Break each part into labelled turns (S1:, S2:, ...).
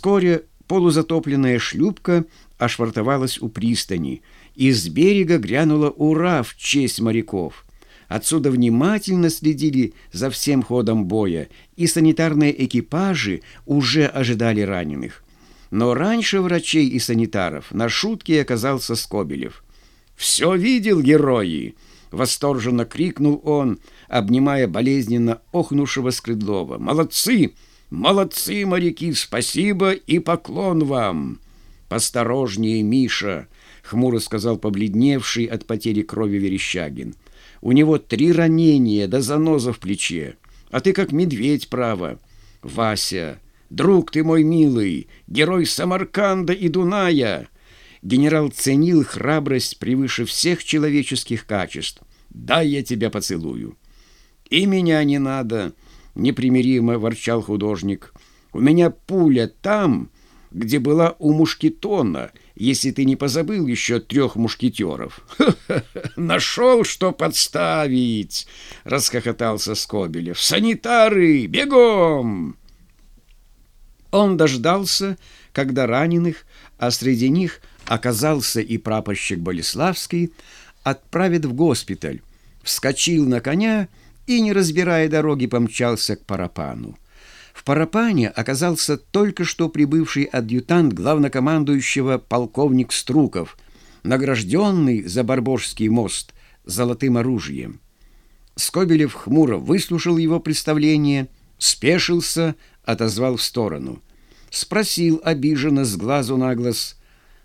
S1: Вскоре полузатопленная шлюпка ошвартовалась у пристани, и с берега грянула «Ура!» в честь моряков. Отсюда внимательно следили за всем ходом боя, и санитарные экипажи уже ожидали раненых. Но раньше врачей и санитаров на шутке оказался Скобелев. «Все видел, герои!» — восторженно крикнул он, обнимая болезненно охнувшего Скрыдлова. «Молодцы! Молодцы, моряки! Спасибо и поклон вам!» «Посторожнее, Миша!» — хмуро сказал побледневший от потери крови Верещагин. «У него три ранения да заноза в плече, а ты как медведь, право. Вася, друг ты мой милый, герой Самарканда и Дуная!» Генерал ценил храбрость превыше всех человеческих качеств. «Дай я тебя поцелую». «И меня не надо», — непримиримо ворчал художник. «У меня пуля там, где была у мушкетона, если ты не позабыл еще трех мушкетеров». «Нашел, что подставить!» — расхохотался Скобелев. «Санитары, бегом!» Он дождался, когда раненых, а среди них оказался и прапорщик Болеславский, отправит в госпиталь, вскочил на коня и, не разбирая дороги, помчался к Парапану. В Парапане оказался только что прибывший адъютант главнокомандующего полковник Струков, награжденный за Барбожский мост золотым оружием. Скобелев хмуро выслушал его представление, спешился, отозвал в сторону. Спросил обиженно с глазу на глаз,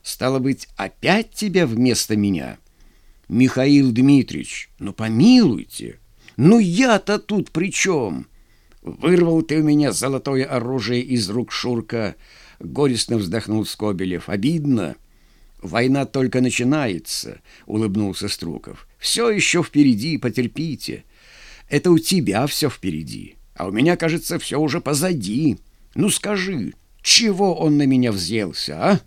S1: «Стало быть, опять тебя вместо меня?» «Михаил Дмитриевич, ну помилуйте!» Ну я-то тут при чем? Вырвал ты у меня золотое оружие из рук Шурка, горестно вздохнул Скобелев. Обидно. Война только начинается, улыбнулся Струков. Все еще впереди, потерпите. Это у тебя все впереди, а у меня, кажется, все уже позади. Ну скажи, чего он на меня взъелся, а?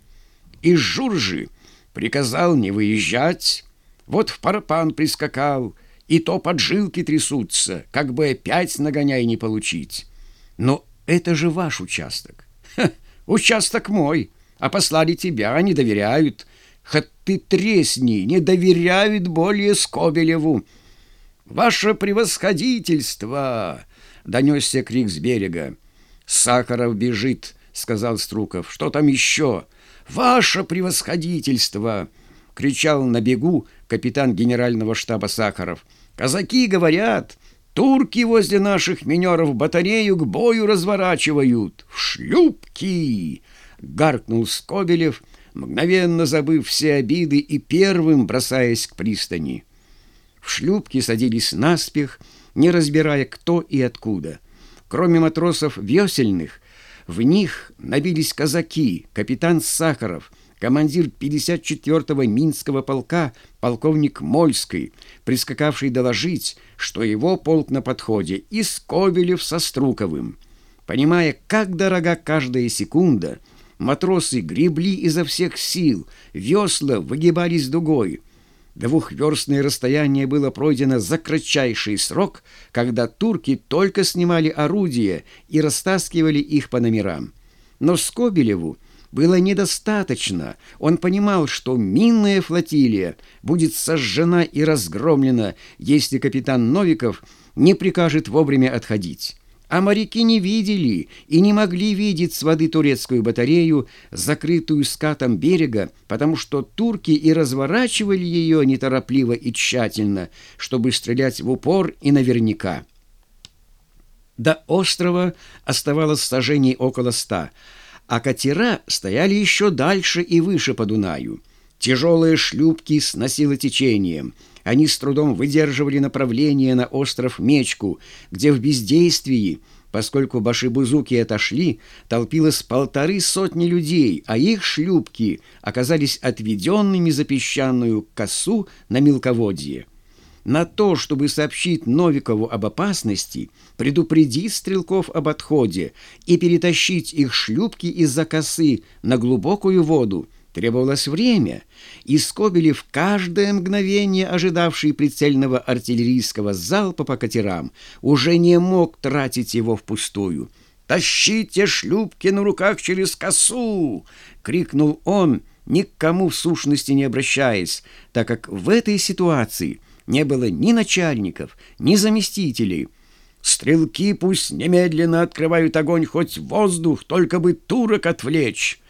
S1: Из Журжи приказал не выезжать, вот в Парапан прискакал — и то поджилки трясутся, как бы опять нагоняй не получить. Но это же ваш участок. Ха, участок мой, а послали тебя, не доверяют. Хоть ты тресни, не доверяют более Скобелеву. «Ваше превосходительство!» — донесся крик с берега. «Сахаров бежит», — сказал Струков. «Что там еще?» «Ваше превосходительство!» — кричал на бегу капитан генерального штаба Сахаров. Казаки говорят, турки возле наших минеров батарею к бою разворачивают. В шлюпки! Гаркнул Скобелев, мгновенно забыв все обиды и первым бросаясь к пристани. В шлюпки садились наспех, не разбирая, кто и откуда. Кроме матросов весельных, в них набились казаки, капитан Сахаров — командир 54-го Минского полка полковник Мольский, прискакавший доложить, что его полк на подходе, и Скобелев со Струковым. Понимая, как дорога каждая секунда, матросы гребли изо всех сил, весла выгибались дугой. Двухверстное расстояние было пройдено за кратчайший срок, когда турки только снимали орудия и растаскивали их по номерам. Но Скобелеву было недостаточно. Он понимал, что минная флотилия будет сожжена и разгромлена, если капитан Новиков не прикажет вовремя отходить. А моряки не видели и не могли видеть с воды турецкую батарею, закрытую скатом берега, потому что турки и разворачивали ее неторопливо и тщательно, чтобы стрелять в упор и наверняка. До острова оставалось сажений около ста, а катера стояли еще дальше и выше по Дунаю. Тяжелые шлюпки сносило течением. Они с трудом выдерживали направление на остров Мечку, где в бездействии, поскольку башибузуки отошли, толпилось полторы сотни людей, а их шлюпки оказались отведенными за песчаную косу на мелководье на то, чтобы сообщить Новикову об опасности, предупредить стрелков об отходе и перетащить их шлюпки из-за косы на глубокую воду, требовалось время, и Скобелев, каждое мгновение ожидавший прицельного артиллерийского залпа по катерам, уже не мог тратить его впустую. Тащите шлюпки на руках через косу!» — крикнул он, ни к кому в сущности не обращаясь, так как в этой ситуации не было ни начальников, ни заместителей. «Стрелки пусть немедленно открывают огонь хоть в воздух, только бы турок отвлечь!»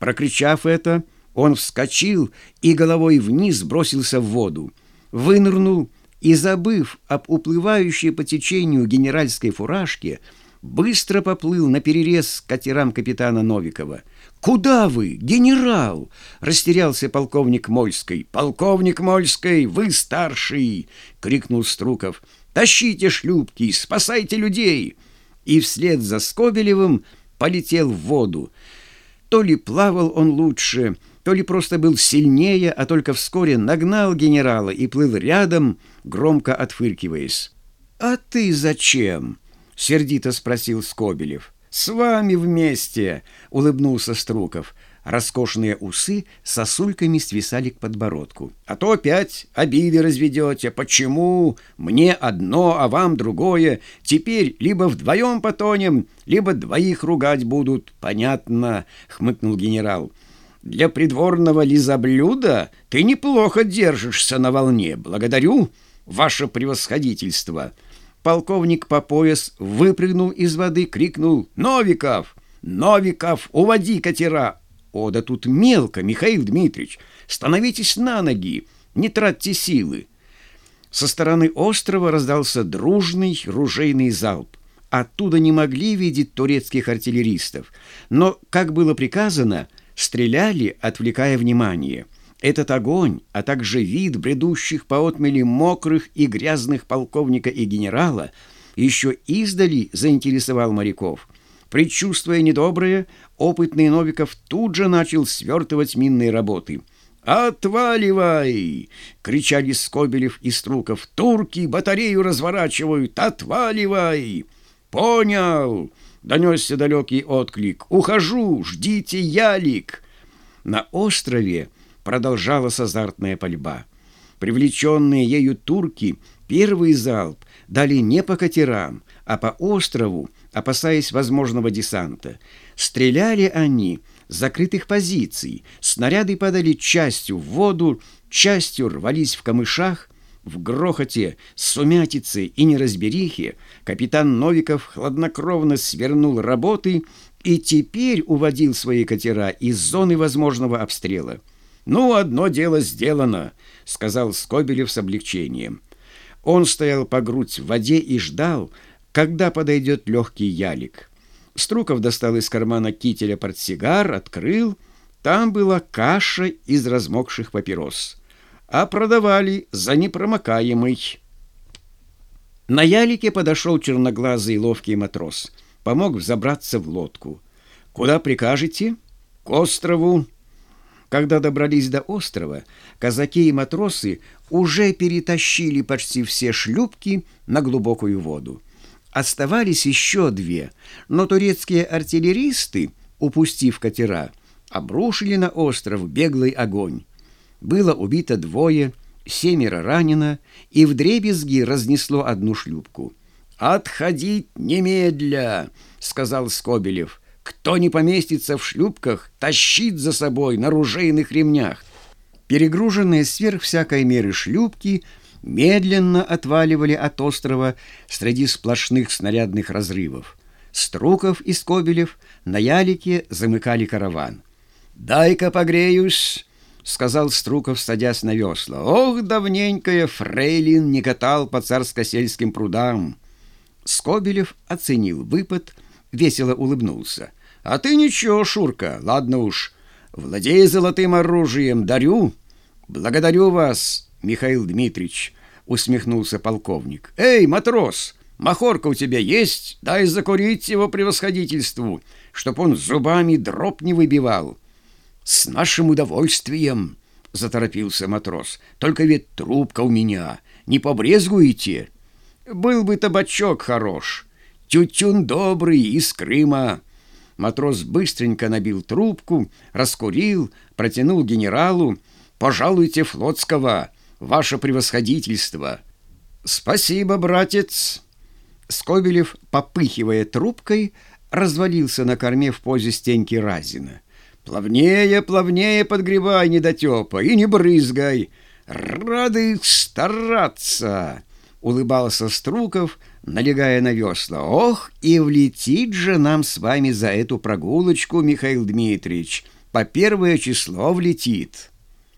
S1: Прокричав это, он вскочил и головой вниз бросился в воду, вынырнул и, забыв об уплывающей по течению генеральской фуражке, быстро поплыл на перерез катерам капитана Новикова. «Куда вы, генерал?» — растерялся полковник Мольской. «Полковник Мольской, вы старший!» — крикнул Струков. «Тащите шлюпки, спасайте людей!» И вслед за Скобелевым полетел в воду. То ли плавал он лучше, то ли просто был сильнее, а только вскоре нагнал генерала и плыл рядом, громко отфыркиваясь. «А ты зачем?» — сердито спросил Скобелев. «С вами вместе!» — улыбнулся Струков. Роскошные усы сосульками свисали к подбородку. «А то опять обиды разведете. Почему? Мне одно, а вам другое. Теперь либо вдвоем потонем, либо двоих ругать будут. Понятно», — хмыкнул генерал. «Для придворного лизоблюда ты неплохо держишься на волне. Благодарю, ваше превосходительство». Полковник по пояс выпрыгнул из воды, крикнул «Новиков! Новиков, уводи катера!» «О, да тут мелко, Михаил Дмитриевич! Становитесь на ноги, не тратьте силы!» Со стороны острова раздался дружный ружейный залп. Оттуда не могли видеть турецких артиллеристов, но, как было приказано, стреляли, отвлекая внимание – этот огонь, а также вид бредущих по отмели мокрых и грязных полковника и генерала еще издали заинтересовал моряков. Предчувствуя недоброе, опытный Новиков тут же начал свертывать минные работы. «Отваливай!» — кричали Скобелев и Струков. «Турки батарею разворачивают! Отваливай!» «Понял!» — донесся далекий отклик. «Ухожу! Ждите ялик!» На острове продолжалась азартная пальба. Привлеченные ею турки первый залп дали не по катерам, а по острову, опасаясь возможного десанта. Стреляли они с закрытых позиций, снаряды падали частью в воду, частью рвались в камышах, в грохоте, сумятице и неразберихе капитан Новиков хладнокровно свернул работы и теперь уводил свои катера из зоны возможного обстрела. «Ну, одно дело сделано», — сказал Скобелев с облегчением. Он стоял по грудь в воде и ждал, когда подойдет легкий ялик. Струков достал из кармана кителя портсигар, открыл. Там была каша из размокших папирос. А продавали за непромокаемый. На ялике подошел черноглазый ловкий матрос. Помог взобраться в лодку. «Куда прикажете?» «К острову», когда добрались до острова, казаки и матросы уже перетащили почти все шлюпки на глубокую воду. Оставались еще две, но турецкие артиллеристы, упустив катера, обрушили на остров беглый огонь. Было убито двое, семеро ранено, и вдребезги разнесло одну шлюпку. «Отходить немедля!» — сказал Скобелев — кто не поместится в шлюпках, тащит за собой на ружейных ремнях. Перегруженные сверх всякой меры шлюпки медленно отваливали от острова среди сплошных снарядных разрывов. Струков и Скобелев на ялике замыкали караван. «Дай-ка погреюсь!» — сказал Струков, садясь на весла. «Ох, давненькое фрейлин не катал по царско-сельским прудам!» Скобелев оценил выпад, весело улыбнулся. А ты ничего, Шурка, ладно уж. Владей золотым оружием, дарю. Благодарю вас, Михаил Дмитриевич, усмехнулся полковник. Эй, матрос, махорка у тебя есть? Дай закурить его превосходительству, чтоб он зубами дроп не выбивал. С нашим удовольствием, заторопился матрос. Только ведь трубка у меня. Не побрезгуете? Был бы табачок хорош. Тютюн добрый из Крыма. Матрос быстренько набил трубку, раскурил, протянул генералу. «Пожалуйте флотского, ваше превосходительство!» «Спасибо, братец!» Скобелев, попыхивая трубкой, развалился на корме в позе стеньки Разина. «Плавнее, плавнее подгребай, недотепа, и не брызгай! Рады стараться!» — улыбался Струков, налегая на весла. «Ох, и влетит же нам с вами за эту прогулочку, Михаил Дмитриевич! По первое число влетит!»